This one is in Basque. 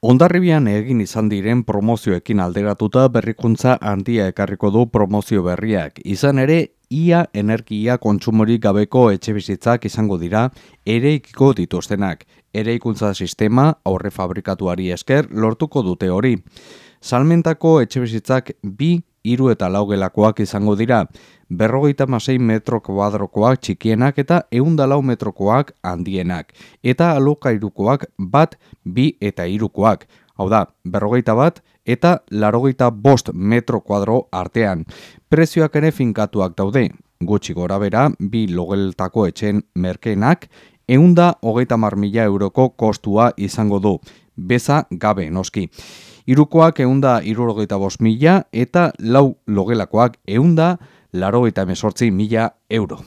Ondarribian egin izan diren promozioekin alderatuta berrikuntza handia ekarriko du promozio berriak. Izan ere, ia energia kontsumorik gabeko etxe bizitzak izango dira ereikiko dituztenak. Ereikuntza sistema aurre fabrikatuari esker lortuko dute hori. Salmentako etxe bizitzak bi hiru eta laugelakoak izango dira, berrogeita masei metro kuadrokoak txikienak eta eunda lau metrokoak handienak, eta alokairukoak bat bi eta irukoak, hau da, berrogeita bat eta larogeita bost metro kuadro artean. Prezioak ere finkatuak daude, gutxi gora bera, bi logeltako etxen merkeenak, eunda hogeita mar euroko kostua izango du, beza gabe noski. Irukoak eunda irurogeita bost mila eta lau logelakoak eunda larogeita mesortzi mila euro.